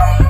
Bye.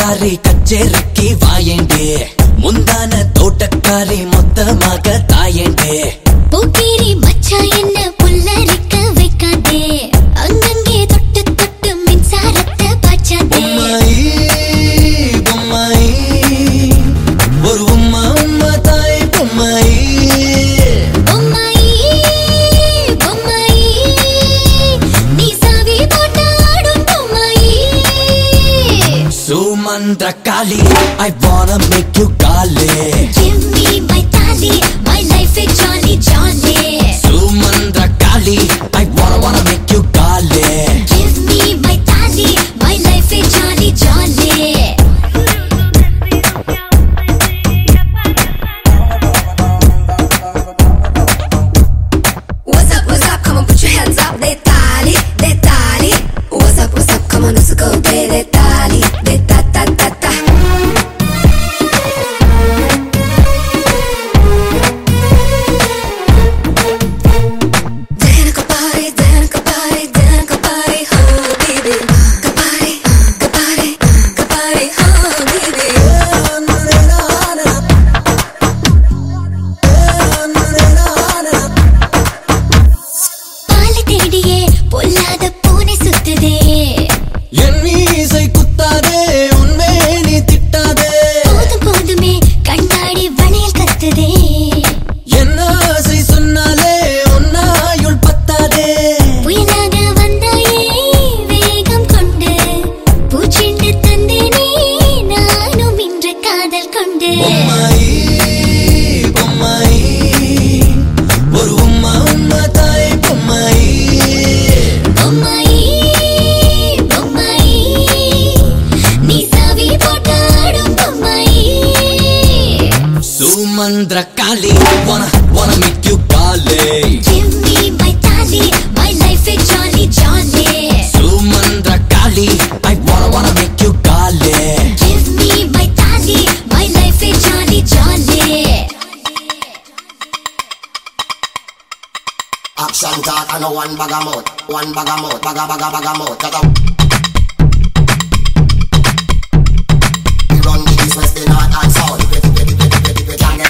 தோட்டக்காரி கச்சேரிக்கு வாயேண்டே. முந்தான தோட்டக்காரி மொத்தமாக தாயேண்டே. చంద్రకాళి ఐ వాన మేక్ యు గాలి give me my thali jolly. Give me my tally, my life is jolly jolly. Sumandra Kali, I wanna wanna make you golly. Give me my tally, my life is jolly jolly. Action talk, I know one bagamot, one bagamot, baga baga bagamot, baga. Run the east, west, the north, and south. Can't get